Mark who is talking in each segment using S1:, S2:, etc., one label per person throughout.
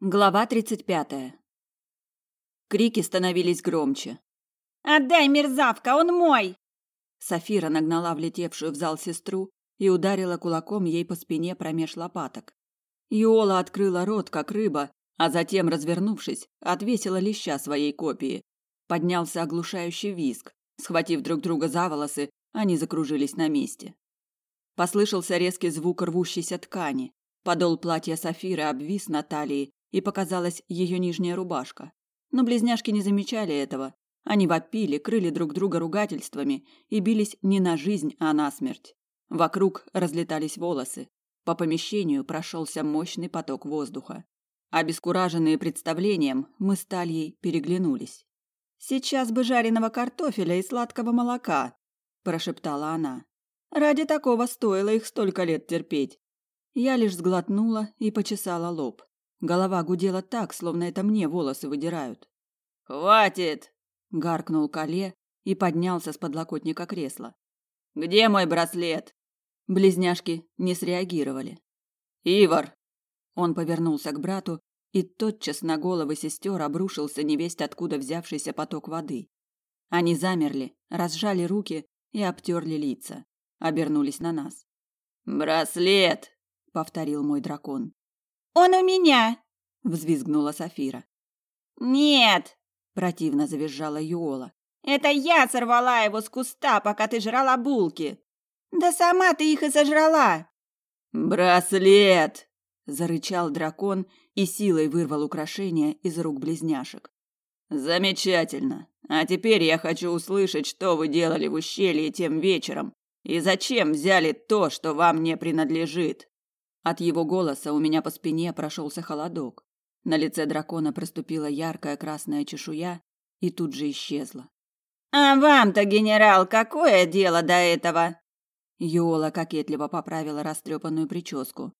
S1: Глава тридцать пятая. Крики становились громче.
S2: «Отдай, мерзавка, он мой!»
S1: Сафира нагнала влетевшую в зал сестру и ударила кулаком ей по спине промеж лопаток. Юола открыла рот, как рыба, а затем, развернувшись, отвесила леща своей копии. Поднялся оглушающий визг. Схватив друг друга за волосы, они закружились на месте. Послышался резкий звук рвущейся ткани. Подол платья Сафиры обвис на талии, и показалась ее нижняя рубашка. Но близняшки не замечали этого. Они вопили, крыли друг друга ругательствами и бились не на жизнь, а на смерть. Вокруг разлетались волосы. По помещению прошелся мощный поток воздуха. Обескураженные представлением, мы с Тальей переглянулись. «Сейчас бы жареного картофеля и сладкого молока», – прошептала она. «Ради такого стоило их столько лет терпеть». Я лишь сглотнула и почесала лоб. Голова гудела так, словно это мне волосы выдирают.
S3: «Хватит!» – гаркнул Кале и поднялся с подлокотника кресла. «Где мой браслет?»
S1: Близняшки не среагировали.
S3: «Ивар!»
S1: Он повернулся к брату, и тотчас на головы сестер обрушился невесть откуда взявшийся поток воды. Они замерли, разжали руки и обтерли лица. Обернулись на нас.
S3: «Браслет!» — повторил мой дракон.
S2: Он у меня!»
S1: – взвизгнула Сафира.
S2: «Нет!»
S1: – противно завизжала Юола.
S2: «Это я сорвала его с куста, пока ты жрала булки!» «Да сама ты их и сожрала!»
S3: «Браслет!»
S1: – зарычал дракон и силой вырвал украшение из рук близняшек.
S3: «Замечательно! А теперь я хочу услышать, что вы делали в ущелье тем вечером и зачем взяли то, что вам не принадлежит!»
S1: От его голоса у меня по спине прошелся холодок. На лице дракона проступила яркая красная чешуя и тут же исчезла.
S2: «А вам-то, генерал, какое дело до этого?»
S1: Йола кокетливо поправила растрепанную прическу.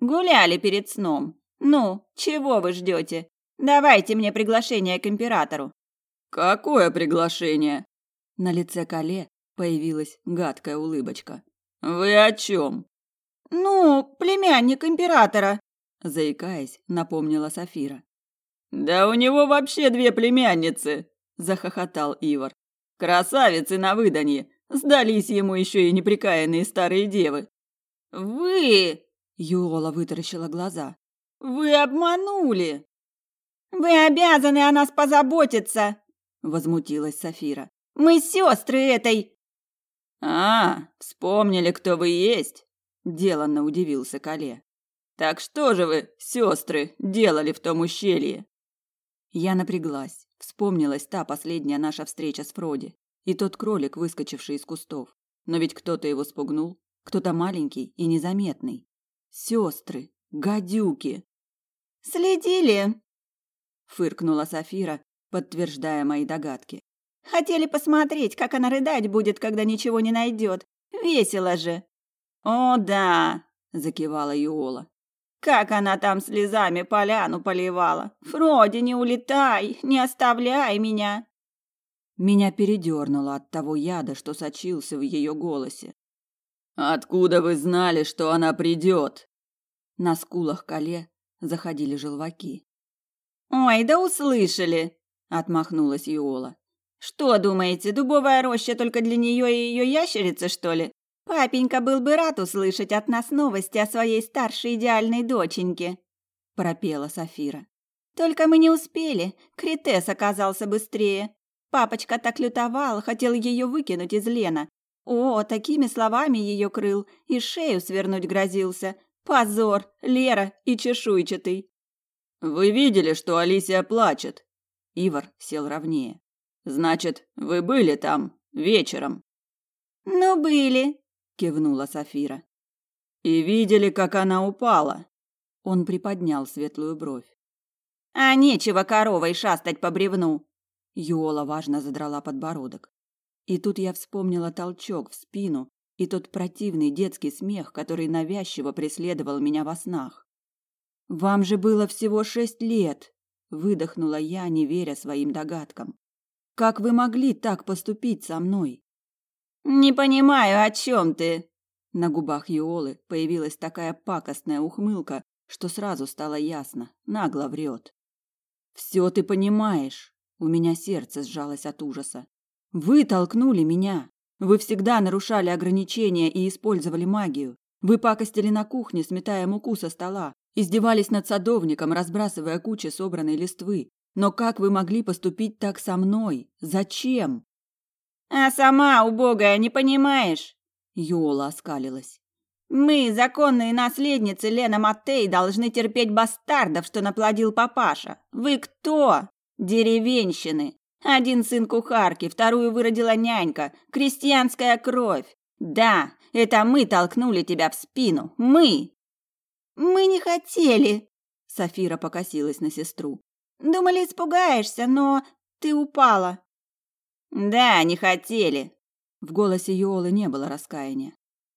S2: «Гуляли перед сном. Ну, чего вы ждете? Давайте мне приглашение к императору».
S3: «Какое приглашение?»
S1: На лице Кале появилась гадкая улыбочка.
S3: «Вы о чем?»
S2: «Ну, племянник императора», –
S1: заикаясь, напомнила Сафира.
S3: «Да у него вообще две племянницы!» – захохотал Ивар. «Красавицы на выданье! Сдались ему еще и неприкаянные старые девы!»
S2: «Вы!»
S1: – Юола вытаращила глаза.
S2: «Вы обманули!» «Вы обязаны о нас позаботиться!» – возмутилась Сафира. «Мы сестры этой!»
S3: «А, вспомнили, кто вы есть!» Деланно удивился Кале. Так что же вы, сестры, делали в том ущелье?
S1: Я напряглась. Вспомнилась та последняя наша встреча с Фроди и тот кролик, выскочивший из кустов. Но ведь кто-то его спугнул, кто-то маленький и незаметный. Сестры, гадюки.
S2: Следили,
S1: фыркнула Сафира, подтверждая мои догадки.
S2: Хотели посмотреть, как она рыдать будет, когда ничего не найдет. Весело же.
S3: «О, да!» – закивала Юола.
S2: «Как она там слезами поляну поливала! Фроди, не улетай, не оставляй меня!»
S1: Меня передернуло от того яда, что сочился в ее голосе.
S3: «Откуда вы знали, что она придет?»
S1: На скулах Кале заходили желваки.
S2: «Ой, да услышали!» – отмахнулась Юола. «Что думаете, дубовая роща только для нее и ее ящерицы, что ли? Папенька был бы рад услышать от нас новости о своей старшей идеальной доченьке, пропела Сафира. Только мы не успели. Критес оказался быстрее. Папочка так лютовал, хотел ее выкинуть из Лена. О, такими словами ее крыл и шею свернуть грозился. Позор, Лера и чешуйчатый.
S3: Вы видели, что Алисия плачет?
S1: Ивар сел ровнее.
S3: Значит, вы были там вечером?
S2: Ну, были,
S1: кивнула Сафира.
S3: И видели, как она упала.
S1: Он приподнял светлую бровь.
S2: А нечего коровой шастать по бревну.
S1: Юола важно задрала подбородок. И тут я вспомнила толчок в спину и тот противный детский смех, который навязчиво преследовал меня во снах. Вам же было всего шесть лет, выдохнула я, не веря своим догадкам. Как вы могли так поступить со мной?
S2: «Не понимаю, о чем ты?»
S1: На губах Юолы появилась такая пакостная ухмылка, что сразу стало ясно, нагло врет. Все ты понимаешь. У меня сердце сжалось от ужаса. Вы толкнули меня. Вы всегда нарушали ограничения и использовали магию. Вы пакостили на кухне, сметая муку со стола, издевались над садовником, разбрасывая кучи собранной листвы. Но как вы могли поступить так со мной? Зачем?
S2: А сама, убогая, не понимаешь?
S1: Йола оскалилась.
S2: Мы, законные наследницы Лена Маттей, должны терпеть бастардов, что наплодил папаша. Вы кто? Деревенщины. Один сын кухарки, вторую выродила нянька. Крестьянская кровь. Да, это мы толкнули тебя в спину. Мы. Мы не хотели. Сафира покосилась на сестру. Думали, испугаешься, но ты упала. Да, не хотели.
S1: В голосе Йолы не было раскаяния.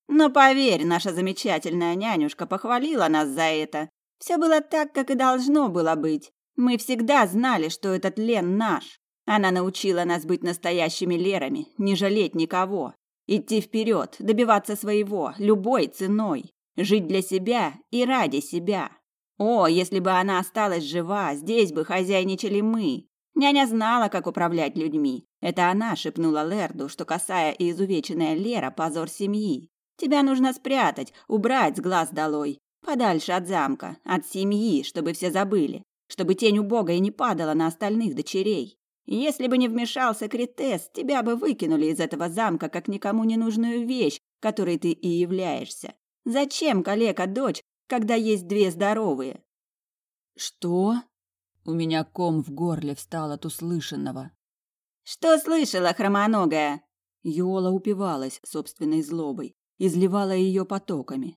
S2: Но поверь, наша замечательная нянюшка похвалила нас за это. Все было так, как и должно было быть. Мы всегда знали, что этот Лен наш. Она научила нас быть настоящими лерами, не жалеть никого, идти вперед, добиваться своего любой ценой, жить для себя и ради себя. О, если бы она осталась жива, здесь бы хозяйничали мы. Няня знала, как управлять людьми. Это она шепнула Лерду, что косая и изувеченная Лера позор семьи. Тебя нужно спрятать, убрать с глаз долой, подальше от замка, от семьи, чтобы все забыли, чтобы тень убога и не падала на остальных дочерей. Если бы не вмешался Критес, тебя бы выкинули из этого замка как никому не нужную вещь, которой ты и являешься. Зачем калека дочь, когда есть две здоровые?
S1: Что? У меня ком в горле встал от услышанного.
S2: Что слышала, хромоногая?
S1: Йола упивалась собственной злобой, изливала ее потоками.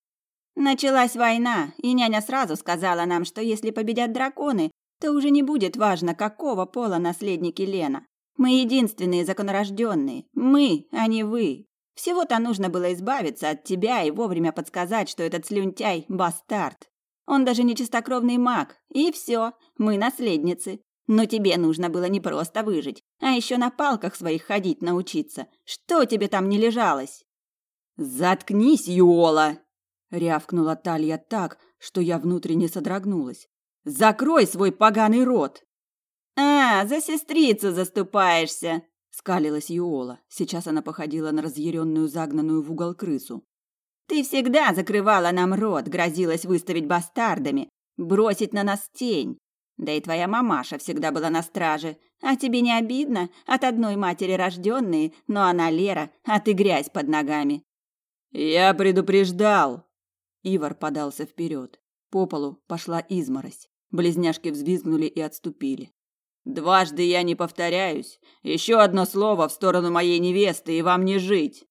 S2: Началась война, и няня сразу сказала нам, что если победят драконы, то уже не будет важно, какого пола наследники Лена. Мы единственные законорожденные. Мы, а не вы. Всего-то нужно было избавиться от тебя и вовремя подсказать, что этот слюнтяй – бастард. Он даже не чистокровный маг. И все, мы наследницы. Но тебе нужно было не просто выжить, а еще на палках своих ходить научиться. Что тебе там не лежалось?
S1: «Заткнись, Юола!» – рявкнула Талья так, что я внутренне содрогнулась. Закрой свой поганый рот.
S2: А, за сестрицу заступаешься,
S1: скалилась Юола. Сейчас она походила на разъяренную загнанную в угол крысу.
S2: Ты всегда закрывала нам рот, грозилась выставить бастардами, бросить на нас тень. Да и твоя мамаша всегда была на страже. А тебе не обидно? От одной матери рожденные, но она Лера, а ты грязь под ногами.
S3: Я предупреждал.
S1: Ивар подался вперед. По полу пошла изморозь. Близняшки взвизгнули и отступили.
S3: Дважды я не повторяюсь. Еще одно слово в сторону моей невесты, и вам не жить.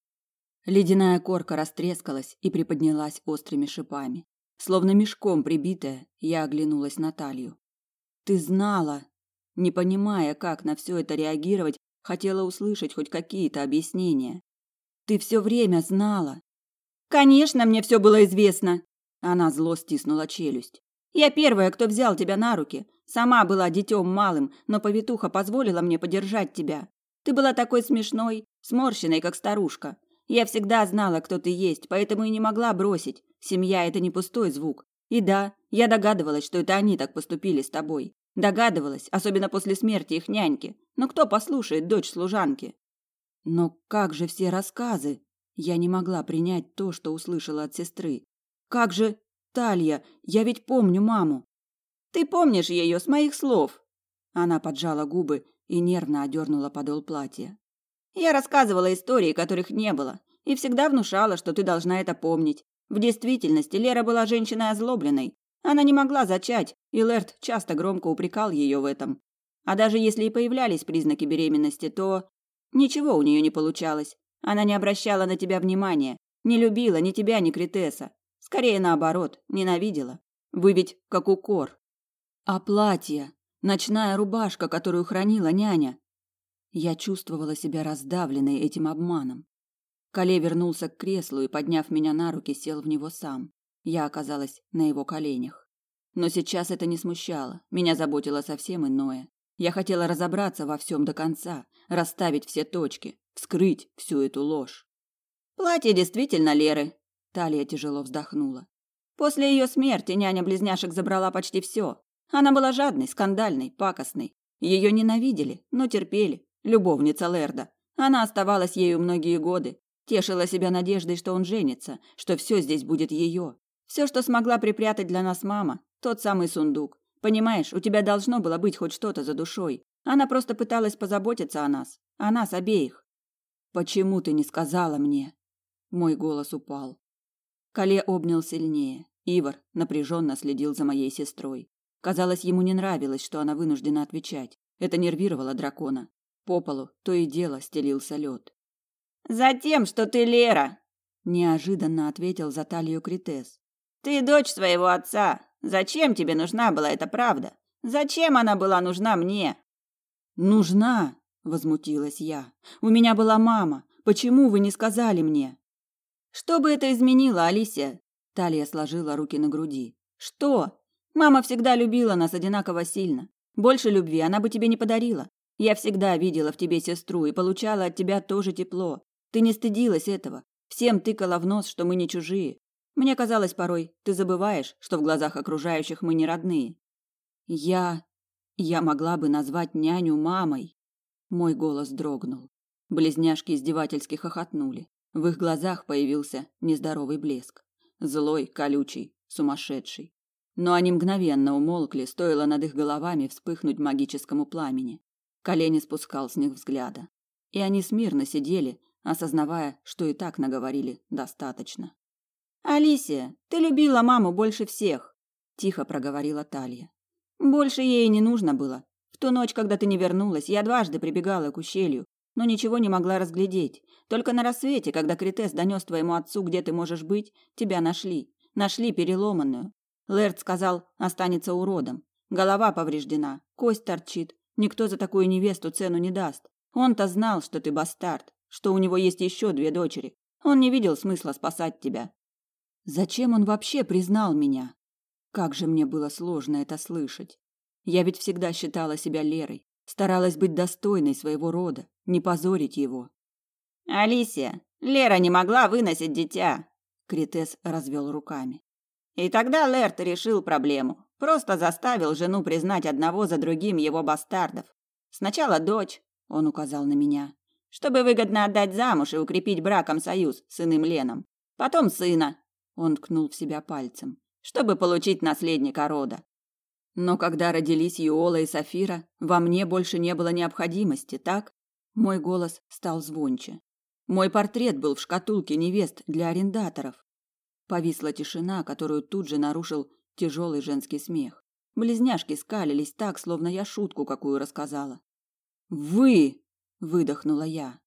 S1: Ледяная корка растрескалась и приподнялась острыми шипами. Словно мешком прибитая, я оглянулась на талию. Ты знала, не понимая, как на все это реагировать, хотела услышать хоть какие-то объяснения. Ты все время знала.
S2: Конечно, мне все было известно.
S1: Она зло стиснула челюсть.
S2: Я первая, кто взял тебя на руки. Сама была детем малым, но повитуха позволила мне подержать тебя. Ты была такой смешной, сморщенной, как старушка. Я всегда знала, кто ты есть, поэтому и не могла бросить. Семья это не пустой звук. И да, я догадывалась, что это они так поступили с тобой. Догадывалась, особенно после смерти их няньки. Но кто послушает дочь служанки?
S1: Но как же все рассказы? Я не могла принять то, что услышала от сестры. Как же Талья, я ведь помню маму.
S2: Ты помнишь ее с моих слов?
S1: Она поджала губы и нервно одернула подол платья.
S2: Я рассказывала истории, которых не было, и всегда внушала, что ты должна это помнить. В действительности Лера была женщиной озлобленной. Она не могла зачать, и Лерт часто громко упрекал ее в этом. А даже если и появлялись признаки беременности, то ничего у нее не получалось. Она не обращала на тебя внимания, не любила ни тебя, ни Критеса. Скорее наоборот, ненавидела. Вы ведь как укор.
S1: А платье, ночная рубашка, которую хранила няня. Я чувствовала себя раздавленной этим обманом. Кале вернулся к креслу и, подняв меня на руки, сел в него сам. Я оказалась на его коленях. Но сейчас это не смущало. Меня заботило совсем иное. Я хотела разобраться во всем до конца, расставить все точки, вскрыть всю эту ложь.
S2: Платье действительно Леры,
S1: Талия тяжело вздохнула.
S2: После ее смерти няня близняшек забрала почти все. Она была жадной, скандальной, пакостной. Ее ненавидели, но терпели. Любовница Лерда. Она оставалась ею многие годы. Тешила себя надеждой, что он женится, что все здесь будет ее. Все, что смогла припрятать для нас мама, тот самый сундук. Понимаешь, у тебя должно было быть хоть что-то за душой. Она просто пыталась позаботиться о нас, о нас обеих. Почему ты не сказала мне? Мой голос упал. Кале обнял сильнее. Ивар напряженно следил за моей сестрой. Казалось, ему не нравилось, что она вынуждена отвечать. Это нервировало дракона. По полу то и дело стелился лед.
S3: «Затем, что ты Лера!»
S2: Неожиданно ответил за талию Критес.
S3: «Ты дочь своего отца. Зачем тебе нужна была эта правда? Зачем она была нужна мне?»
S2: «Нужна!» – возмутилась я. «У меня была мама. Почему вы не сказали мне?»
S1: «Что бы это изменило, Алисия?» Талия сложила руки на груди.
S2: «Что? Мама всегда любила нас одинаково сильно. Больше любви она бы тебе не подарила. Я всегда видела в тебе сестру и получала от тебя тоже тепло. Ты не стыдилась этого. Всем тыкала в нос, что мы не чужие. Мне казалось порой, ты забываешь, что в глазах окружающих мы не родные. Я... я могла бы назвать няню мамой. Мой голос дрогнул. Близняшки издевательски хохотнули. В их глазах появился нездоровый блеск. Злой, колючий, сумасшедший. Но они мгновенно умолкли, стоило над их головами вспыхнуть магическому пламени. Колени спускал с них взгляда. И они смирно сидели, осознавая, что и так наговорили достаточно. «Алисия, ты любила маму больше всех», – тихо проговорила Талья. «Больше ей не нужно было. В ту ночь, когда ты не вернулась, я дважды прибегала к ущелью, но ничего не могла разглядеть. Только на рассвете, когда Критес донес твоему отцу, где ты можешь быть, тебя нашли. Нашли переломанную. Лэрд сказал, останется уродом. Голова повреждена, кость торчит. Никто за такую невесту цену не даст. Он-то знал, что ты бастард, что у него есть еще две дочери. Он не видел смысла спасать тебя. Зачем он вообще признал меня? Как же мне было сложно это слышать. Я ведь всегда считала себя Лерой, старалась быть достойной своего рода, не позорить его.
S3: Алисия, Лера не могла выносить дитя.
S2: Критес развел руками.
S3: И тогда Лерт решил проблему. Просто заставил жену признать одного за другим его бастардов. Сначала дочь, он указал на меня, чтобы выгодно отдать замуж и укрепить браком союз с иным Леном. Потом сына, он ткнул в себя пальцем, чтобы получить наследника рода.
S1: Но когда родились Юола и Сафира, во мне больше не было необходимости, так? Мой голос стал звонче. Мой портрет был в шкатулке невест для арендаторов. Повисла тишина, которую тут же нарушил тяжелый женский смех. Близняшки скалились так, словно я шутку какую рассказала. «Вы!» – выдохнула я.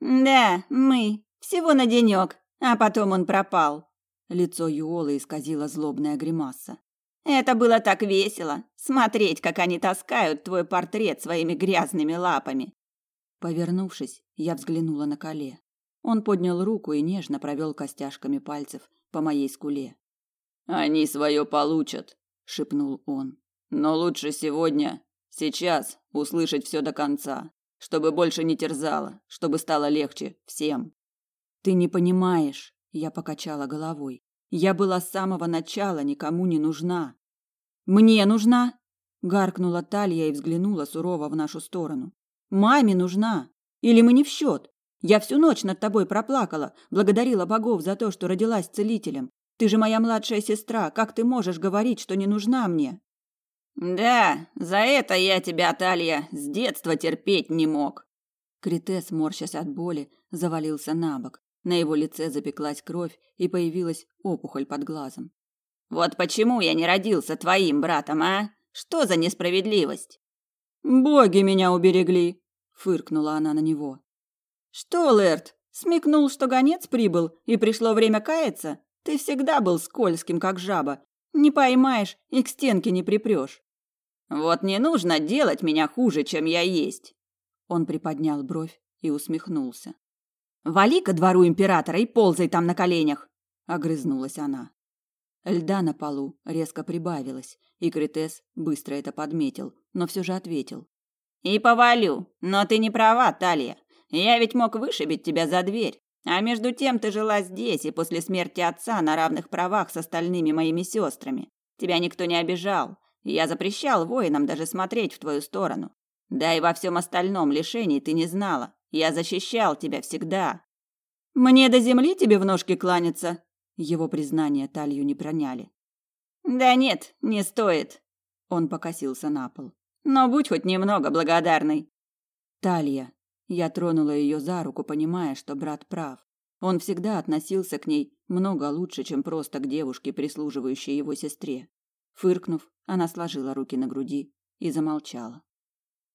S3: «Да, мы. Всего на денек, а потом он пропал».
S1: Лицо Юолы исказило злобная гримаса.
S3: «Это было так весело, смотреть, как они таскают твой портрет своими грязными лапами».
S1: Повернувшись, я взглянула на Кале. Он поднял руку и нежно провел костяшками пальцев по моей скуле.
S4: Они свое получат, шипнул он. Но лучше сегодня, сейчас услышать все до конца, чтобы больше не терзало, чтобы стало легче всем.
S1: Ты не понимаешь, я покачала головой. Я была с самого начала никому не нужна. Мне нужна, гаркнула Талья и взглянула сурово в нашу сторону. Маме нужна. Или мы не в счет? Я всю ночь над тобой проплакала, благодарила богов за то, что родилась целителем. Ты же моя младшая сестра, как ты можешь говорить, что не нужна мне?
S3: Да, за это я тебя, Талия, с детства терпеть не мог.
S1: Критес, морщась от боли, завалился на бок. На его лице запеклась кровь и появилась опухоль под глазом.
S3: Вот почему я не родился твоим братом, а? Что за несправедливость?
S1: Боги меня уберегли, фыркнула она на него.
S2: Что, Лэрд, смекнул, что гонец прибыл и пришло время каяться? Ты всегда был скользким, как жаба. Не поймаешь и к стенке не припрёшь.
S3: Вот не нужно делать меня хуже, чем я есть.
S1: Он приподнял бровь и усмехнулся.
S2: Вали ко двору императора и ползай там на коленях,
S1: огрызнулась она. Льда на полу резко прибавилось, и Критес быстро это подметил, но все же ответил:
S3: "И повалю, но ты не права, Талия. Я ведь мог вышибить тебя за дверь. А между тем ты жила здесь и после смерти отца на равных правах с остальными моими сестрами. Тебя никто не обижал. Я запрещал воинам даже смотреть в твою сторону. Да и во всем остальном лишений ты не знала. Я защищал тебя всегда.
S1: Мне до земли тебе в ножки кланяться. Его признания талию не проняли.
S3: Да нет, не стоит. Он покосился на пол. Но будь хоть немного благодарной.
S1: Талия. Я тронула ее за руку, понимая, что брат прав. Он всегда относился к ней много лучше, чем просто к девушке, прислуживающей его сестре. Фыркнув, она сложила руки на груди и замолчала.